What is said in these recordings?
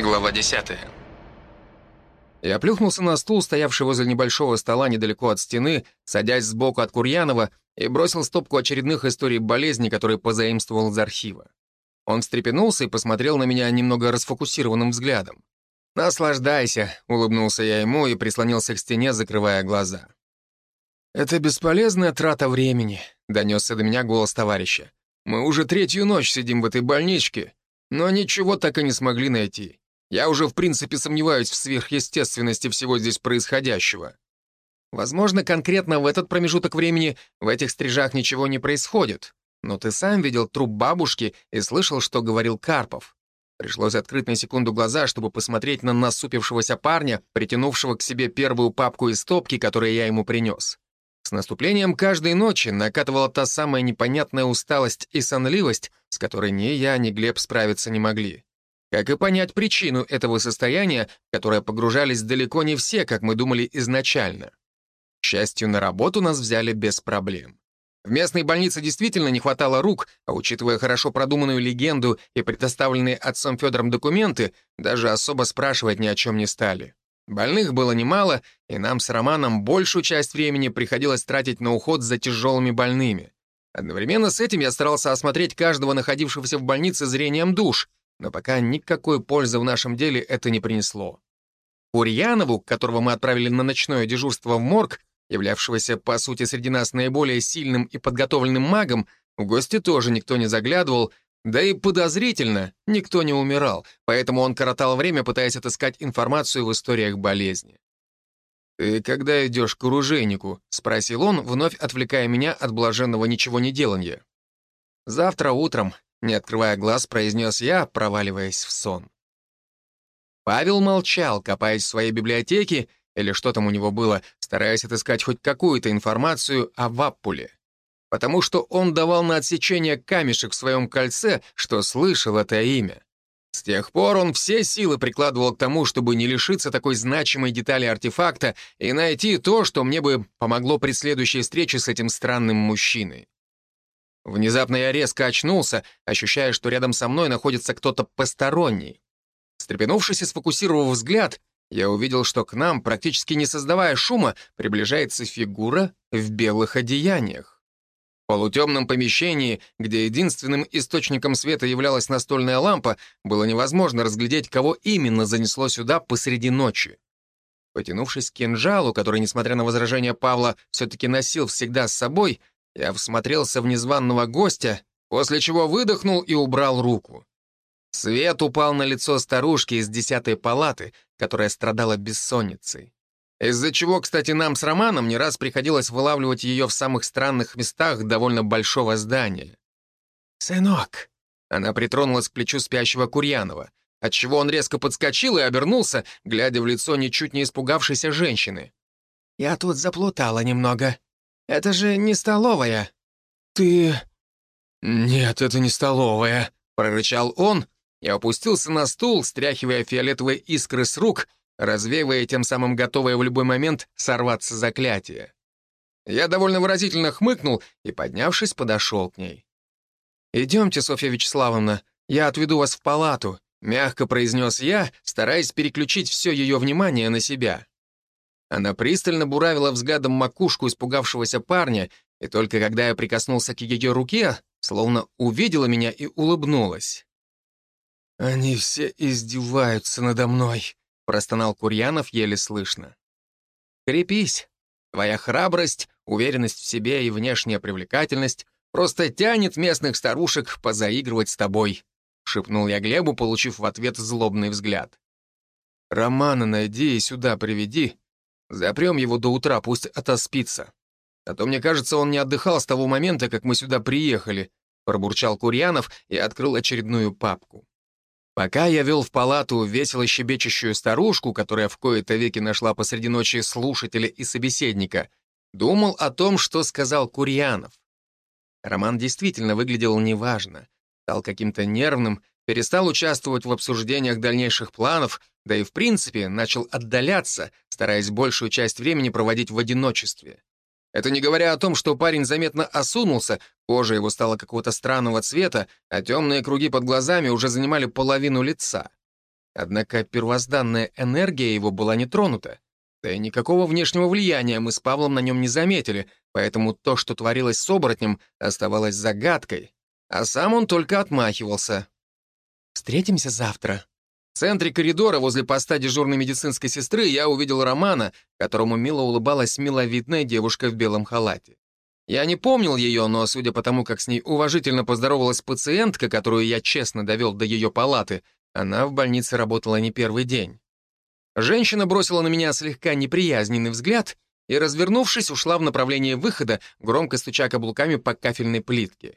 Глава 10. Я плюхнулся на стул, стоявший возле небольшого стола недалеко от стены, садясь сбоку от Курьянова, и бросил стопку очередных историй болезни, которые позаимствовал из архива. Он встрепенулся и посмотрел на меня немного расфокусированным взглядом. «Наслаждайся», — улыбнулся я ему и прислонился к стене, закрывая глаза. «Это бесполезная трата времени», — донесся до меня голос товарища. «Мы уже третью ночь сидим в этой больничке, но ничего так и не смогли найти. Я уже, в принципе, сомневаюсь в сверхъестественности всего здесь происходящего. Возможно, конкретно в этот промежуток времени в этих стрижах ничего не происходит. Но ты сам видел труп бабушки и слышал, что говорил Карпов. Пришлось открыть на секунду глаза, чтобы посмотреть на насупившегося парня, притянувшего к себе первую папку из стопки, которую я ему принес. С наступлением каждой ночи накатывала та самая непонятная усталость и сонливость, с которой ни я, ни Глеб справиться не могли. Как и понять причину этого состояния, в которое погружались далеко не все, как мы думали изначально. К счастью, на работу нас взяли без проблем. В местной больнице действительно не хватало рук, а учитывая хорошо продуманную легенду и предоставленные отцом Федором документы, даже особо спрашивать ни о чем не стали. Больных было немало, и нам с Романом большую часть времени приходилось тратить на уход за тяжелыми больными. Одновременно с этим я старался осмотреть каждого находившегося в больнице зрением душ — но пока никакой пользы в нашем деле это не принесло. Курьянову, которого мы отправили на ночное дежурство в морг, являвшегося, по сути, среди нас наиболее сильным и подготовленным магом, в гости тоже никто не заглядывал, да и подозрительно никто не умирал, поэтому он коротал время, пытаясь отыскать информацию в историях болезни. «Ты когда идешь к оружейнику?» — спросил он, вновь отвлекая меня от блаженного ничего не деланья. «Завтра утром», не открывая глаз, произнес я, проваливаясь в сон. Павел молчал, копаясь в своей библиотеке, или что там у него было, стараясь отыскать хоть какую-то информацию о Ваппуле. Потому что он давал на отсечение камешек в своем кольце, что слышал это имя. С тех пор он все силы прикладывал к тому, чтобы не лишиться такой значимой детали артефакта и найти то, что мне бы помогло при следующей встрече с этим странным мужчиной. Внезапно я резко очнулся, ощущая, что рядом со мной находится кто-то посторонний. Встрепенувшись и сфокусировав взгляд, я увидел, что к нам, практически не создавая шума, приближается фигура в белых одеяниях. В полутемном помещении, где единственным источником света являлась настольная лампа, было невозможно разглядеть, кого именно занесло сюда посреди ночи. Потянувшись к кинжалу, который, несмотря на возражения Павла, все-таки носил всегда с собой, я всмотрелся в незваного гостя, после чего выдохнул и убрал руку. Свет упал на лицо старушки из десятой палаты, которая страдала бессонницей. Из-за чего, кстати, нам с Романом не раз приходилось вылавливать ее в самых странных местах довольно большого здания. «Сынок!» Она притронулась к плечу спящего Курьянова, отчего он резко подскочил и обернулся, глядя в лицо ничуть не испугавшейся женщины. «Я тут заплутала немного. Это же не столовая». «Ты...» «Нет, это не столовая», — прорычал он и опустился на стул, стряхивая фиолетовые искры с рук, развеивая тем самым готовое в любой момент сорваться заклятие. Я довольно выразительно хмыкнул и, поднявшись, подошел к ней. «Идемте, Софья Вячеславовна, я отведу вас в палату», — мягко произнес я, стараясь переключить все ее внимание на себя. Она пристально буравила взглядом макушку испугавшегося парня, и только когда я прикоснулся к ее руке, словно увидела меня и улыбнулась. «Они все издеваются надо мной», — простонал Курьянов еле слышно. «Крепись. Твоя храбрость, уверенность в себе и внешняя привлекательность просто тянет местных старушек позаигрывать с тобой», — шепнул я Глебу, получив в ответ злобный взгляд. «Романа найди и сюда приведи, Запрем его до утра, пусть отоспится. А то, мне кажется, он не отдыхал с того момента, как мы сюда приехали», пробурчал Курьянов и открыл очередную папку. Пока я вел в палату весело щебечущую старушку, которая в кои-то веки нашла посреди ночи слушателя и собеседника, думал о том, что сказал Курьянов. Роман действительно выглядел неважно, стал каким-то нервным, перестал участвовать в обсуждениях дальнейших планов, да и в принципе начал отдаляться, стараясь большую часть времени проводить в одиночестве. Это не говоря о том, что парень заметно осунулся, кожа его стала какого-то странного цвета, а темные круги под глазами уже занимали половину лица. Однако первозданная энергия его была не тронута. Да и никакого внешнего влияния мы с Павлом на нем не заметили, поэтому то, что творилось с оборотнем, оставалось загадкой. А сам он только отмахивался. «Встретимся завтра». В центре коридора возле поста дежурной медицинской сестры я увидел Романа, которому мило улыбалась миловидная девушка в белом халате. Я не помнил ее, но, судя по тому, как с ней уважительно поздоровалась пациентка, которую я честно довел до ее палаты, она в больнице работала не первый день. Женщина бросила на меня слегка неприязненный взгляд и, развернувшись, ушла в направлении выхода, громко стуча каблуками по кафельной плитке.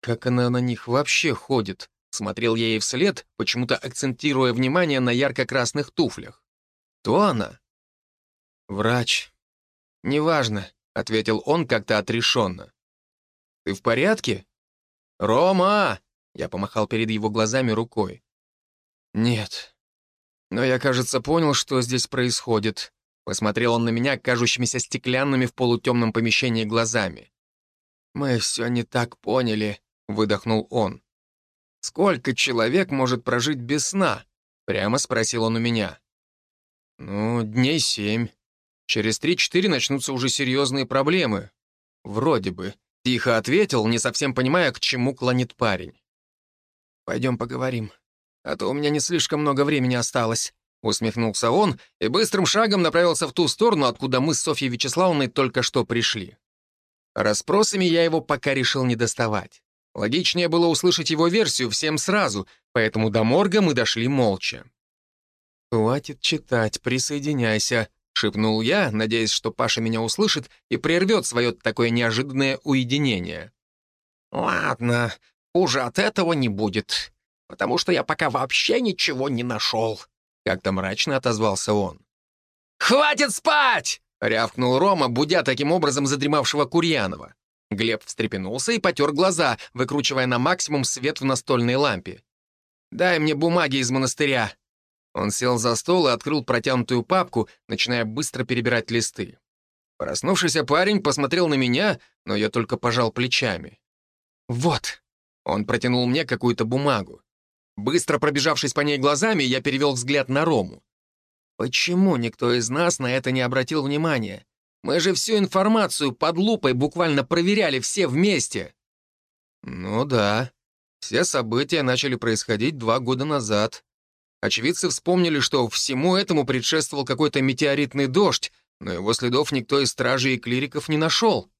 Как она на них вообще ходит? Смотрел я ей вслед, почему-то акцентируя внимание на ярко-красных туфлях. То она? Врач. Неважно, ответил он как-то отрешенно. Ты в порядке? Рома! Я помахал перед его глазами рукой. Нет. Но я, кажется, понял, что здесь происходит. Посмотрел он на меня, кажущимися стеклянными в полутемном помещении глазами. «Мы все не так поняли», — выдохнул он. «Сколько человек может прожить без сна?» — прямо спросил он у меня. «Ну, дней семь. Через три-четыре начнутся уже серьезные проблемы. Вроде бы». Тихо ответил, не совсем понимая, к чему клонит парень. «Пойдем поговорим, а то у меня не слишком много времени осталось», усмехнулся он и быстрым шагом направился в ту сторону, откуда мы с Софьей Вячеславовной только что пришли. Расспросами я его пока решил не доставать. Логичнее было услышать его версию всем сразу, поэтому до морга мы дошли молча. «Хватит читать, присоединяйся», — шепнул я, надеясь, что Паша меня услышит и прервет свое такое неожиданное уединение. «Ладно, хуже от этого не будет, потому что я пока вообще ничего не нашел», — как-то мрачно отозвался он. «Хватит спать!» — рявкнул Рома, будя таким образом задремавшего Курьянова. Глеб встрепенулся и потер глаза, выкручивая на максимум свет в настольной лампе. «Дай мне бумаги из монастыря». Он сел за стол и открыл протянутую папку, начиная быстро перебирать листы. Проснувшийся парень посмотрел на меня, но я только пожал плечами. «Вот». Он протянул мне какую-то бумагу. Быстро пробежавшись по ней глазами, я перевел взгляд на Рому. Почему никто из нас на это не обратил внимания? Мы же всю информацию под лупой буквально проверяли все вместе. Ну да, все события начали происходить два года назад. Очевидцы вспомнили, что всему этому предшествовал какой-то метеоритный дождь, но его следов никто из стражей и клириков не нашел.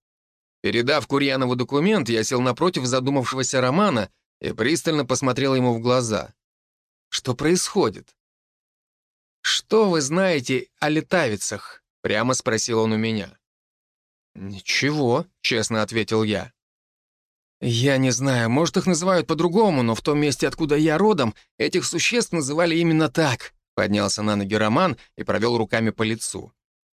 Передав Курьянову документ, я сел напротив задумавшегося Романа и пристально посмотрел ему в глаза. Что происходит? Что вы знаете о летавицах? Прямо спросил он у меня. «Ничего», — честно ответил я. «Я не знаю, может, их называют по-другому, но в том месте, откуда я родом, этих существ называли именно так», — поднялся на ноги Роман и провел руками по лицу.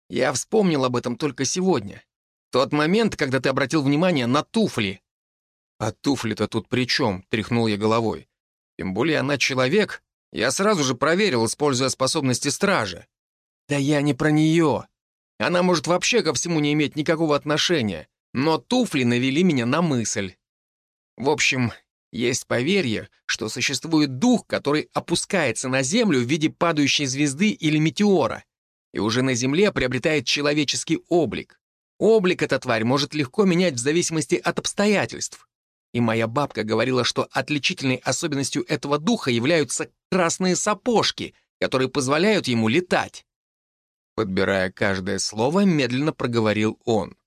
«Я вспомнил об этом только сегодня. Тот момент, когда ты обратил внимание на туфли». «А туфли-то тут при чем?» — тряхнул я головой. «Тем более она человек. Я сразу же проверил, используя способности стража». «Да я не про нее. Она может вообще ко всему не иметь никакого отношения, но туфли навели меня на мысль. В общем, есть поверье, что существует дух, который опускается на Землю в виде падающей звезды или метеора, и уже на Земле приобретает человеческий облик. Облик эта тварь может легко менять в зависимости от обстоятельств. И моя бабка говорила, что отличительной особенностью этого духа являются красные сапожки, которые позволяют ему летать. Подбирая каждое слово, медленно проговорил он.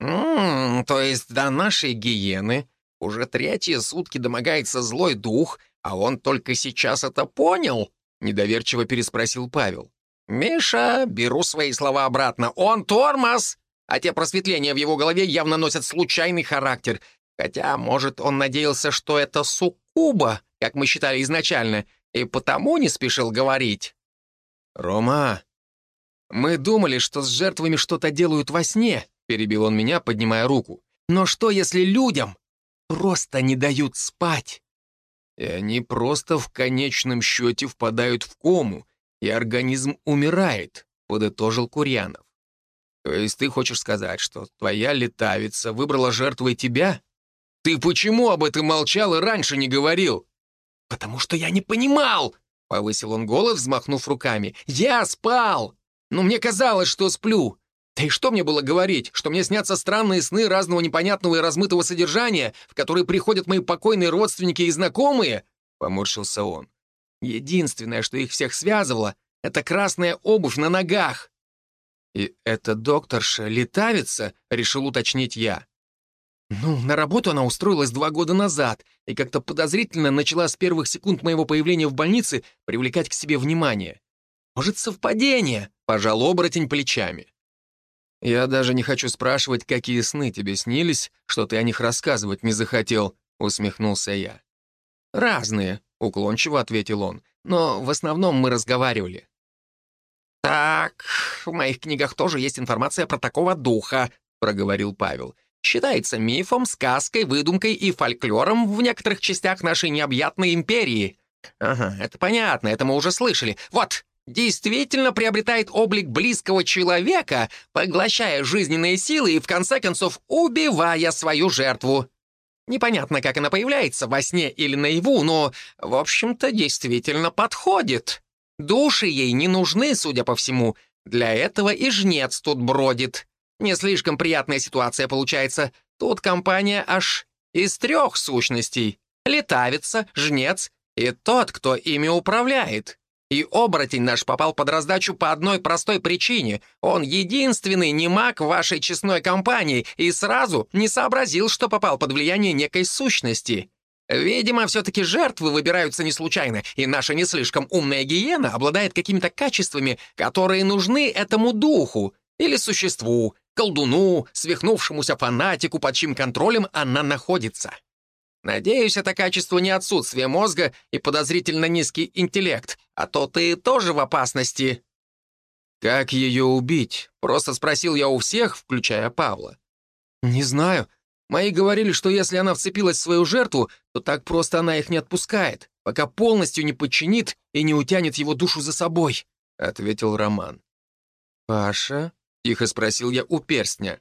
«М то есть до нашей гиены уже третьи сутки домогается злой дух, а он только сейчас это понял?» Недоверчиво переспросил Павел. «Миша, беру свои слова обратно. Он тормоз!» А те просветления в его голове явно носят случайный характер. Хотя, может, он надеялся, что это суккуба, как мы считали изначально, и потому не спешил говорить. «Рома, «Мы думали, что с жертвами что-то делают во сне», — перебил он меня, поднимая руку. «Но что, если людям просто не дают спать?» «И они просто в конечном счете впадают в кому, и организм умирает», — подытожил Курьянов. «То есть ты хочешь сказать, что твоя летавица выбрала жертвой тебя? Ты почему об этом молчал и раньше не говорил?» «Потому что я не понимал!» — повысил он голос, взмахнув руками. «Я спал! Но мне казалось, что сплю. Да и что мне было говорить? Что мне снятся странные сны разного непонятного и размытого содержания, в которые приходят мои покойные родственники и знакомые?» — поморщился он. «Единственное, что их всех связывало, — это красная обувь на ногах». «И эта докторша летавица?» — решил уточнить я. Ну, на работу она устроилась два года назад и как-то подозрительно начала с первых секунд моего появления в больнице привлекать к себе внимание. Может, совпадение? Пожал оборотень плечами. Я даже не хочу спрашивать, какие сны тебе снились, что ты о них рассказывать не захотел, усмехнулся я. Разные, уклончиво ответил он, но в основном мы разговаривали. «Так, в моих книгах тоже есть информация про такого духа», — проговорил Павел считается мифом, сказкой, выдумкой и фольклором в некоторых частях нашей необъятной империи. Ага, это понятно, это мы уже слышали. Вот, действительно приобретает облик близкого человека, поглощая жизненные силы и, в конце концов, убивая свою жертву. Непонятно, как она появляется, во сне или наяву, но, в общем-то, действительно подходит. Души ей не нужны, судя по всему. Для этого и жнец тут бродит. Не слишком приятная ситуация получается. Тут компания аж из трех сущностей. Летавица, жнец и тот, кто ими управляет. И оборотень наш попал под раздачу по одной простой причине. Он единственный не маг в вашей честной компании и сразу не сообразил, что попал под влияние некой сущности. Видимо, все-таки жертвы выбираются не случайно, и наша не слишком умная гиена обладает какими-то качествами, которые нужны этому духу или существу, колдуну, свихнувшемуся фанатику, под чьим контролем она находится. Надеюсь, это качество не отсутствие мозга и подозрительно низкий интеллект, а то ты тоже в опасности». «Как ее убить?» — просто спросил я у всех, включая Павла. «Не знаю. Мои говорили, что если она вцепилась в свою жертву, то так просто она их не отпускает, пока полностью не подчинит и не утянет его душу за собой», — ответил Роман. «Паша?» Тихо спросил я у перстня.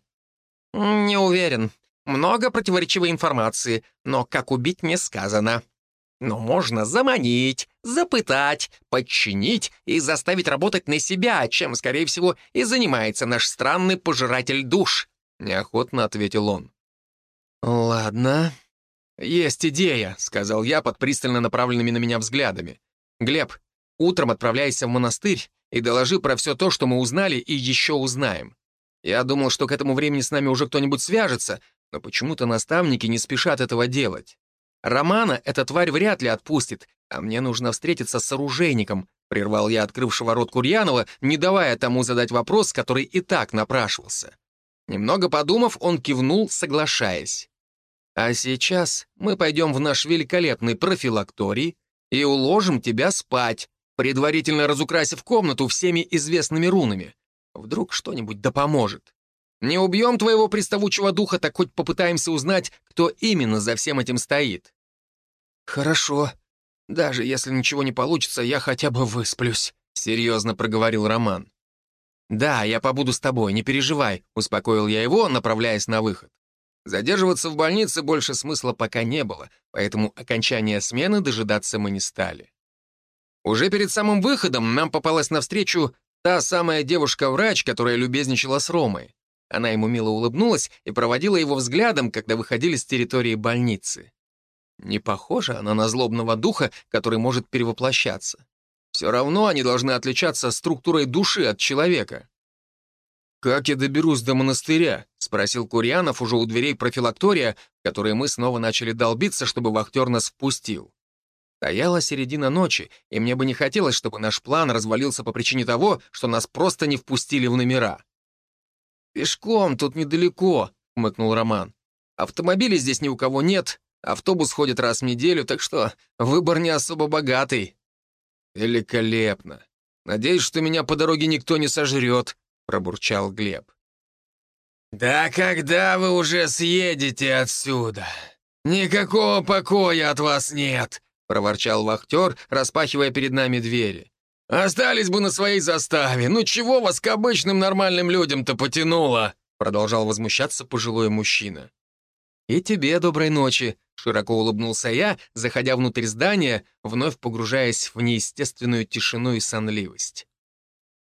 «Не уверен. Много противоречивой информации, но как убить не сказано. Но можно заманить, запытать, подчинить и заставить работать на себя, чем, скорее всего, и занимается наш странный пожиратель душ», — неохотно ответил он. «Ладно. Есть идея», — сказал я под пристально направленными на меня взглядами. «Глеб, утром отправляйся в монастырь и доложи про все то, что мы узнали и еще узнаем. Я думал, что к этому времени с нами уже кто-нибудь свяжется, но почему-то наставники не спешат этого делать. Романа эта тварь вряд ли отпустит, а мне нужно встретиться с оружейником, прервал я открывшего рот Курьянова, не давая тому задать вопрос, который и так напрашивался. Немного подумав, он кивнул, соглашаясь. «А сейчас мы пойдем в наш великолепный профилакторий и уложим тебя спать, предварительно разукрасив комнату всеми известными рунами. Вдруг что-нибудь да поможет. Не убьем твоего приставучего духа, так хоть попытаемся узнать, кто именно за всем этим стоит. Хорошо. Даже если ничего не получится, я хотя бы высплюсь, серьезно проговорил Роман. Да, я побуду с тобой, не переживай, успокоил я его, направляясь на выход. Задерживаться в больнице больше смысла пока не было, поэтому окончания смены дожидаться мы не стали. Уже перед самым выходом нам попалась навстречу та самая девушка-врач, которая любезничала с Ромой. Она ему мило улыбнулась и проводила его взглядом, когда выходили с территории больницы. Не похожа она на злобного духа, который может перевоплощаться. Все равно они должны отличаться структурой души от человека. «Как я доберусь до монастыря?» — спросил Курьянов уже у дверей профилактория, которые мы снова начали долбиться, чтобы вахтер нас впустил. Стояла середина ночи, и мне бы не хотелось, чтобы наш план развалился по причине того, что нас просто не впустили в номера. «Пешком, тут недалеко», — хмыкнул Роман. «Автомобилей здесь ни у кого нет, автобус ходит раз в неделю, так что выбор не особо богатый». «Великолепно. Надеюсь, что меня по дороге никто не сожрет», — пробурчал Глеб. «Да когда вы уже съедете отсюда? Никакого покоя от вас нет», — проворчал вахтер, распахивая перед нами двери. «Остались бы на своей заставе. Ну чего вас к обычным нормальным людям-то потянуло?» Продолжал возмущаться пожилой мужчина. «И тебе доброй ночи», широко улыбнулся я, заходя внутрь здания, вновь погружаясь в неестественную тишину и сонливость.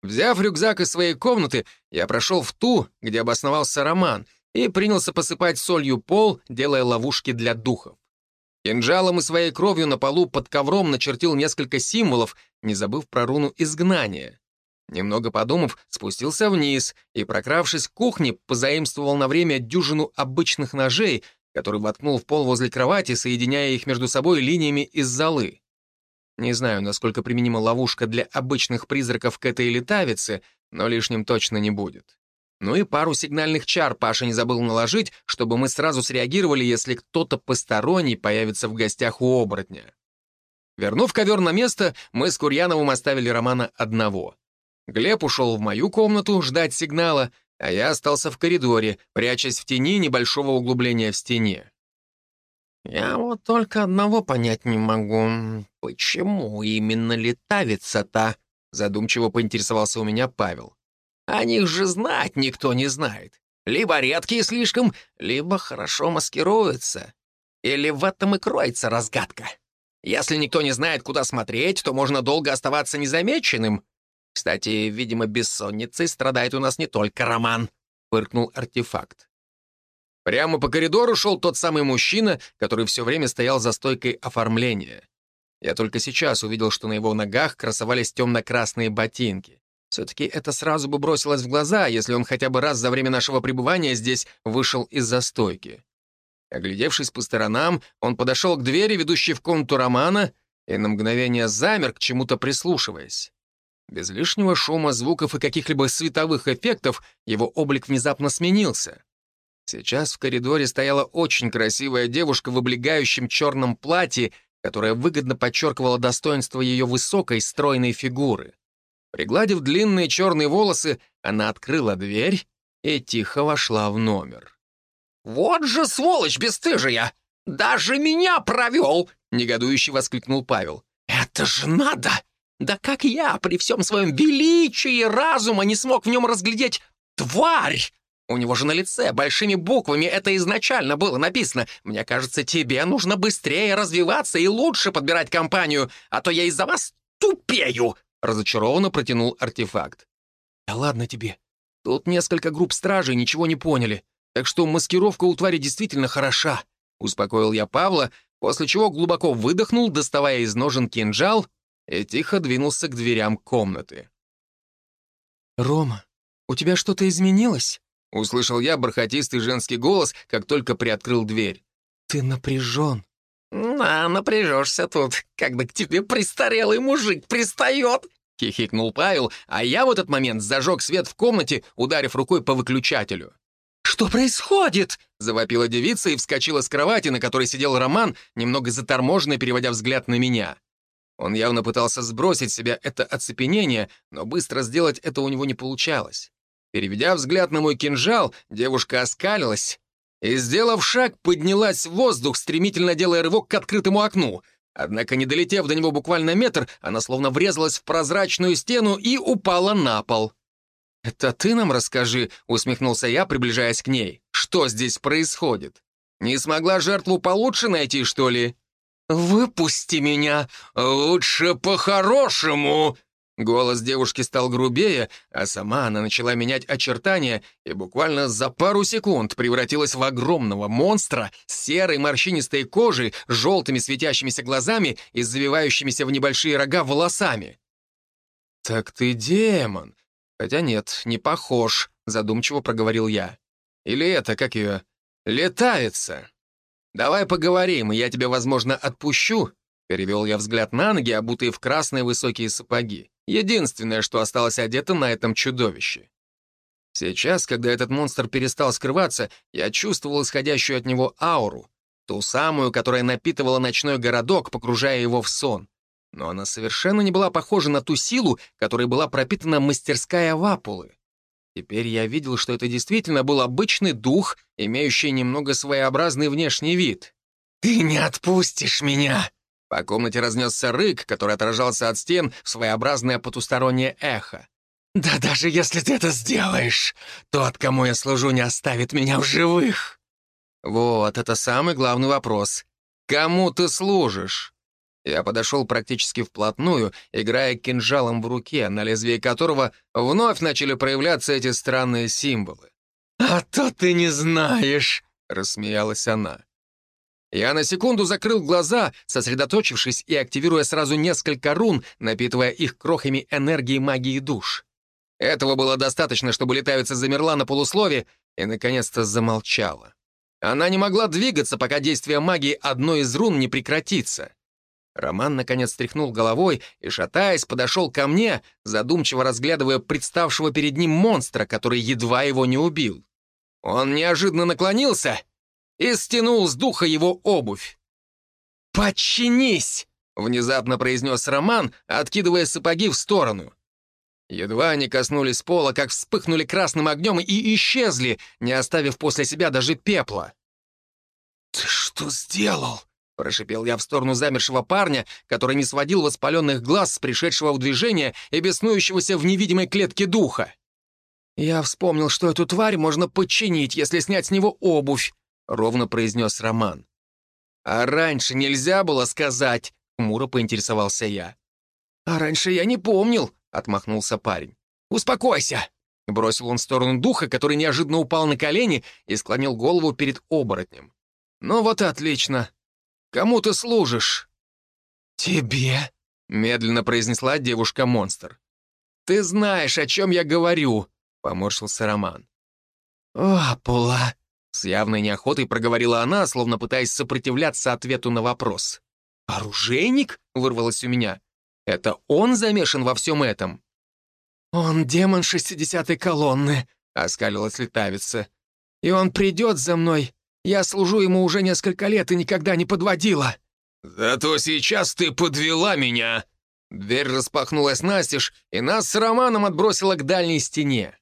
Взяв рюкзак из своей комнаты, я прошел в ту, где обосновался Роман, и принялся посыпать солью пол, делая ловушки для духов. Кинжалом и своей кровью на полу под ковром начертил несколько символов, не забыв про руну изгнания. Немного подумав, спустился вниз и, прокравшись к кухне, позаимствовал на время дюжину обычных ножей, который воткнул в пол возле кровати, соединяя их между собой линиями из золы. Не знаю, насколько применима ловушка для обычных призраков к этой летавице, но лишним точно не будет. Ну и пару сигнальных чар Паша не забыл наложить, чтобы мы сразу среагировали, если кто-то посторонний появится в гостях у оборотня. Вернув ковер на место, мы с Курьяновым оставили Романа одного. Глеб ушел в мою комнату ждать сигнала, а я остался в коридоре, прячась в тени небольшого углубления в стене. «Я вот только одного понять не могу. Почему именно летавица-то?» Задумчиво поинтересовался у меня Павел. «О них же знать никто не знает. Либо редкие слишком, либо хорошо маскируются. Или в этом и кроется разгадка. Если никто не знает, куда смотреть, то можно долго оставаться незамеченным, кстати, видимо, бессонницей страдает у нас не только Роман», — фыркнул артефакт. Прямо по коридору шел тот самый мужчина, который все время стоял за стойкой оформления. Я только сейчас увидел, что на его ногах красовались темно-красные ботинки. Все-таки это сразу бы бросилось в глаза, если он хотя бы раз за время нашего пребывания здесь вышел из-за стойки. Оглядевшись по сторонам, он подошел к двери, ведущей в комнату Романа, и на мгновение замер, к чему-то прислушиваясь. Без лишнего шума, звуков и каких-либо световых эффектов его облик внезапно сменился. Сейчас в коридоре стояла очень красивая девушка в облегающем черном платье, которая выгодно подчеркивала достоинство ее высокой, стройной фигуры. Пригладив длинные черные волосы, она открыла дверь и тихо вошла в номер. «Вот же сволочь бесстыжая! Даже меня провел!» — негодующе воскликнул Павел. «Это же надо! Да как я при всем своем величии разума не смог в нем разглядеть тварь? У него же на лице большими буквами это изначально было написано. Мне кажется, тебе нужно быстрее развиваться и лучше подбирать компанию, а то я из-за вас тупею!» Разочарованно протянул артефакт. «Да ладно тебе. Тут несколько групп стражей ничего не поняли, так что маскировка у твари действительно хороша», — успокоил я Павла, после чего глубоко выдохнул, доставая из ножен кинжал и тихо двинулся к дверям комнаты. «Рома, у тебя что-то изменилось?» — услышал я бархатистый женский голос, как только приоткрыл дверь. «Ты напряжен». «На, напряжешься тут, когда к тебе престарелый мужик пристает», — хихикнул Павел, а я в этот момент зажег свет в комнате, ударив рукой по выключателю. «Что происходит?» — завопила девица и вскочила с кровати, на которой сидел Роман, немного заторможенно переводя взгляд на меня. Он явно пытался сбросить себя это оцепенение, но быстро сделать это у него не получалось. Переведя взгляд на мой кинжал, девушка оскалилась и, сделав шаг, поднялась в воздух, стремительно делая рывок к открытому окну. Однако, не долетев до него буквально метр, она словно врезалась в прозрачную стену и упала на пол. «Это ты нам расскажи», — усмехнулся я, приближаясь к ней. «Что здесь происходит? Не смогла жертву получше найти, что ли?» «Выпусти меня! Лучше по-хорошему!» Голос девушки стал грубее, а сама она начала менять очертания и буквально за пару секунд превратилась в огромного монстра с серой морщинистой кожей, желтыми светящимися глазами и завивающимися в небольшие рога волосами. «Так ты демон!» «Хотя нет, не похож», — задумчиво проговорил я. «Или это, как ее, летается?» «Давай поговорим, и я тебя, возможно, отпущу», — перевел я взгляд на ноги, обутые в красные высокие сапоги. Единственное, что осталось одето на этом чудовище. Сейчас, когда этот монстр перестал скрываться, я чувствовал исходящую от него ауру, ту самую, которая напитывала ночной городок, погружая его в сон. Но она совершенно не была похожа на ту силу, которой была пропитана мастерская Вапулы. Теперь я видел, что это действительно был обычный дух, имеющий немного своеобразный внешний вид. «Ты не отпустишь меня!» По комнате разнесся рык, который отражался от стен в своеобразное потустороннее эхо. «Да даже если ты это сделаешь, тот, кому я служу, не оставит меня в живых!» Вот, это самый главный вопрос. кому ты служишь?» Я подошел практически вплотную, играя кинжалом в руке, на лезвии которого вновь начали проявляться эти странные символы. «А то ты не знаешь!» — рассмеялась она. Я на секунду закрыл глаза, сосредоточившись и активируя сразу несколько рун, напитывая их крохами энергии магии душ. Этого было достаточно, чтобы летавица замерла на полуслове и, наконец-то, замолчала. Она не могла двигаться, пока действие магии одной из рун не прекратится. Роман, наконец, тряхнул головой и, шатаясь, подошел ко мне, задумчиво разглядывая представшего перед ним монстра, который едва его не убил. Он неожиданно наклонился и стянул с духа его обувь. «Подчинись!» — внезапно произнес Роман, откидывая сапоги в сторону. Едва они коснулись пола, как вспыхнули красным огнем и исчезли, не оставив после себя даже пепла. «Ты что сделал?» — прошипел я в сторону замершего парня, который не сводил воспаленных глаз с пришедшего в движение и беснующегося в невидимой клетке духа. «Я вспомнил, что эту тварь можно подчинить, если снять с него обувь», — ровно произнес Роман. «А раньше нельзя было сказать?» — хмуро поинтересовался я. «А раньше я не помнил», — отмахнулся парень. «Успокойся!» — бросил он в сторону духа, который неожиданно упал на колени и склонил голову перед оборотнем. «Ну вот и отлично. Кому ты служишь?» «Тебе», — медленно произнесла девушка-монстр. «Ты знаешь, о чем я говорю», — поморщился Роман. «О, Пула», с явной неохотой проговорила она, словно пытаясь сопротивляться ответу на вопрос. «Оружейник?» — вырвалось у меня. «Это он замешан во всем этом?» «Он демон шестидесятой колонны», — оскалилась летавица. «И он придет за мной. Я служу ему уже несколько лет и никогда не подводила». «Зато сейчас ты подвела меня!» Дверь распахнулась настежь, и нас с Романом отбросило к дальней стене.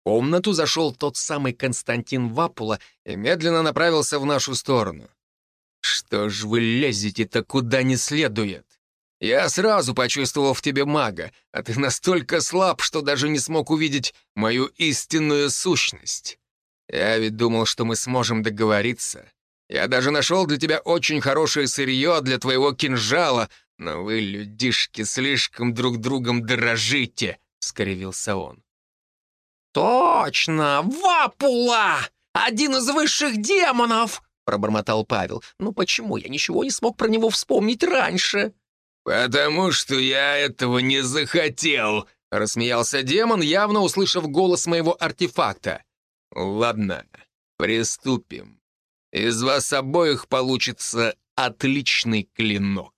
В комнату зашел тот самый Константин Вапула и медленно направился в нашу сторону. «Что ж вы лезете-то куда не следует? Я сразу почувствовал в тебе мага, а ты настолько слаб, что даже не смог увидеть мою истинную сущность. Я ведь думал, что мы сможем договориться. Я даже нашел для тебя очень хорошее сырье для твоего кинжала, но вы, людишки, слишком друг другом дорожите», — скривился он. «Точно! Вапула! Один из высших демонов!» — пробормотал Павел. «Ну почему я ничего не смог про него вспомнить раньше?» «Потому что я этого не захотел!» — рассмеялся демон, явно услышав голос моего артефакта. «Ладно, приступим. Из вас обоих получится отличный клинок».